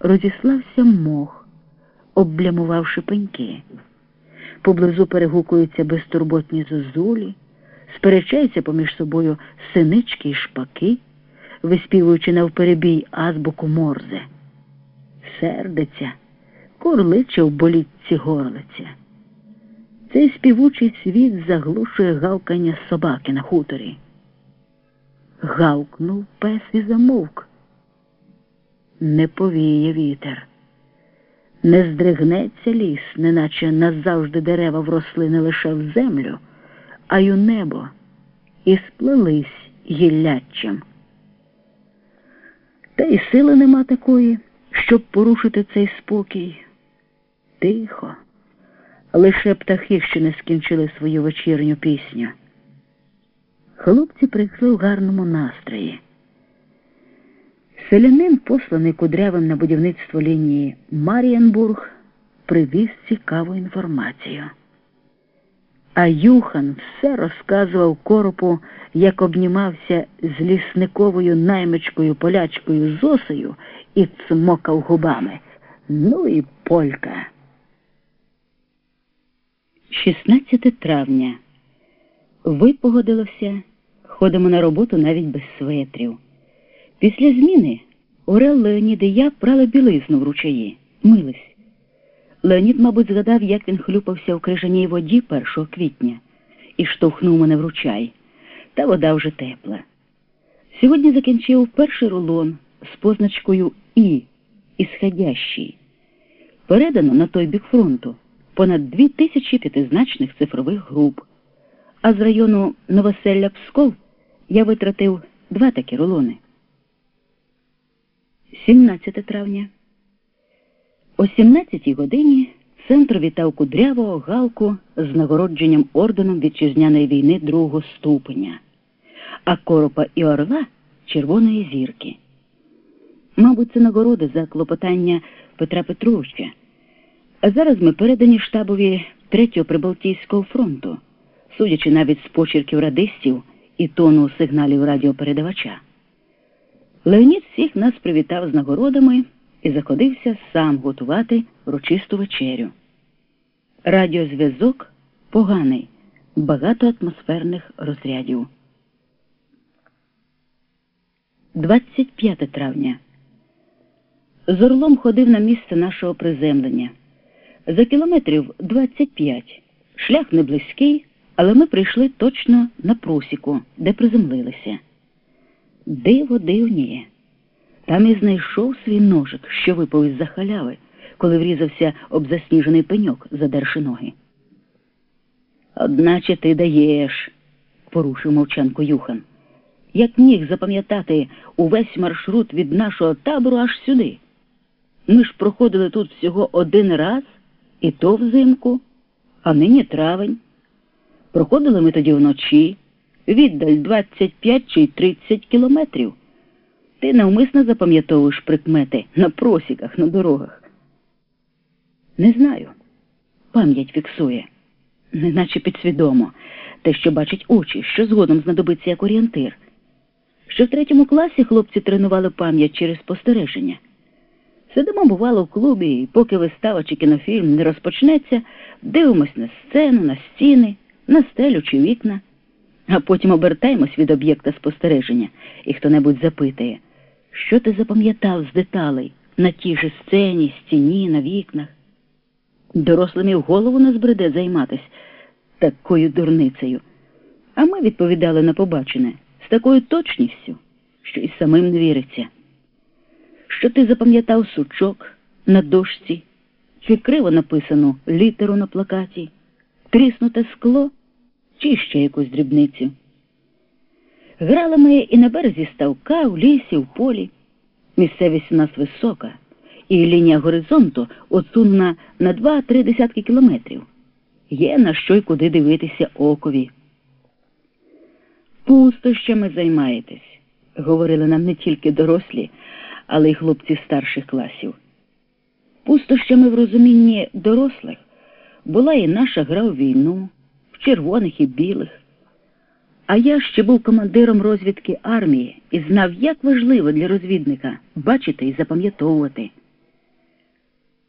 розіслався мох, облямувавши пеньки. Поблизу перегукуються безтурботні зозулі, сперечаються поміж собою синички й шпаки, виспівуючи навперебій азбуку морзе. Сердиться, курличе в болітці горлиця. Цей співучий світ заглушує гавкання собаки на хуторі. Гавкнув пес і замовк. Не повіє вітер. Не здригнеться ліс, неначе назавжди дерева вросли не лише в землю, а й у небо, і сплелись гілляччям. Та й сили нема такої, щоб порушити цей спокій. Тихо, лише птахи ще не скінчили свою вечірню пісню. Хлопці прийшли в гарному настрої. Селянин, посланий кудрявим на будівництво лінії Мар'янбург, привіз цікаву інформацію. А Юхан все розказував коропу, як обнімався з лісниковою наймичкою полячкою Зосею і цмокав губами. Ну і полька. 16 травня. Випогодилося, ходимо на роботу навіть без светрів. Після зміни Орел Леонід я прали білизну в ручаї, мились. Леонід, мабуть, згадав, як він хлюпався в крижаній воді 1 квітня і штовхнув мене в ручай. Та вода вже тепла. Сьогодні закінчив перший рулон з позначкою І ісходящий. Передано на той бік фронту понад дві тисячі п'ятизначних цифрових груп. А з району Новоселля Псков я витратив два такі рулони. 17 травня. О 17 годині центр вітав кудрявого галку з нагородженням орденом вітчизняної війни другого ступеня, а коропа і орла червоної зірки. Мабуть, це нагороди за клопотання Петра Петровича. А зараз ми передані штабові Третього Прибалтійського фронту, судячи навіть з почерків радистів і тону сигналів радіопередавача. Леонід всіх нас привітав з нагородами і заходився сам готувати урочисту вечерю. Радіозв'язок поганий, багато атмосферних розрядів. 25 травня. З Орлом ходив на місце нашого приземлення. За кілометрів 25. Шлях не близький, але ми прийшли точно на просіку, де приземлилися. Диво дивніє. Там і знайшов свій ножик, що випав із за халяви, коли врізався об засніжений пеньок, задерши ноги. Одначе ти даєш, порушив мовчанку Юхан. Як міг запам'ятати увесь маршрут від нашого табору аж сюди. Ми ж проходили тут всього один раз, і то взимку, а нині травень. Проходили ми тоді вночі, віддаль 25 чи 30 кілометрів. Ти навмисно запам'ятовуєш прикмети на просіках, на дорогах. Не знаю. Пам'ять фіксує, неначе підсвідомо, те, що бачать очі, що згодом знадобиться як орієнтир. Що в третьому класі хлопці тренували пам'ять через спостереження. Сидимо, бувало, в клубі, і поки вистава чи кінофільм не розпочнеться, дивимось на сцену, на стіни, на стелю чи вікна, а потім обертаємось від об'єкта спостереження, і хто-небудь запитає, що ти запам'ятав з деталей на тій же сцені, стіні, на вікнах. Дорослим і в голову не збреде займатись такою дурницею. А ми відповідали на побачене з такою точністю, що і самим не віриться що ти запам'ятав сучок на дошці, чи криво написану літеру на плакаті, тріснуте скло, чи ще якусь дрібницю. Грали ми і на березі ставка, в лісі, в полі. Місцевість у нас висока, і лінія горизонту отсунена на два-три десятки кілометрів. Є на що й куди дивитися окові. Пустощами займаєтесь, говорили нам не тільки дорослі але й хлопці старших класів. Пустощами в розумінні дорослих була і наша гра в війну, червоних і білих. А я ще був командиром розвідки армії і знав, як важливо для розвідника бачити і запам'ятовувати.